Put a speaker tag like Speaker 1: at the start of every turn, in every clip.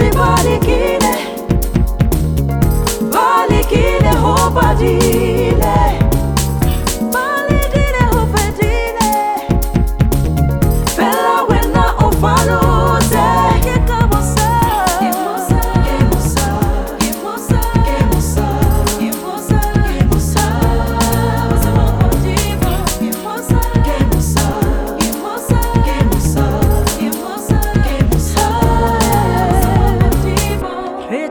Speaker 1: sibariki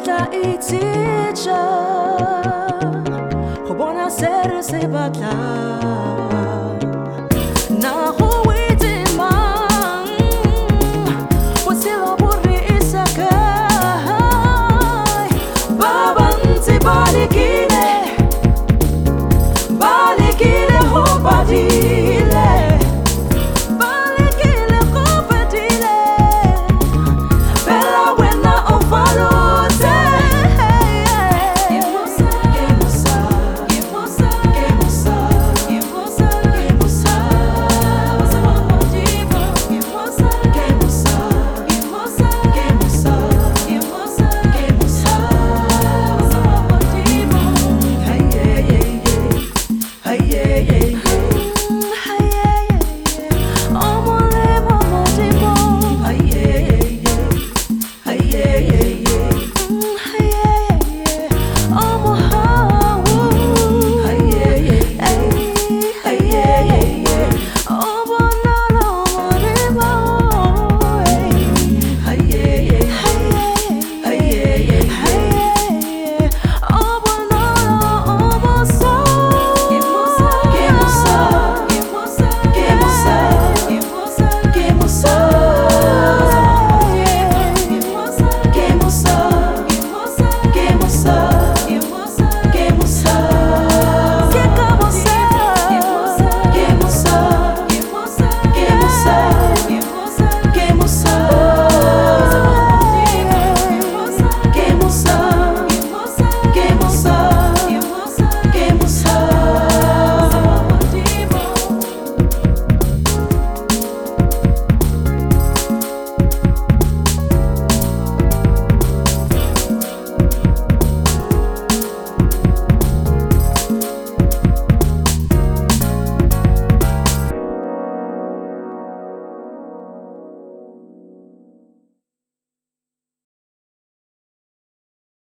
Speaker 1: taitsi cha Go bona se re se batlang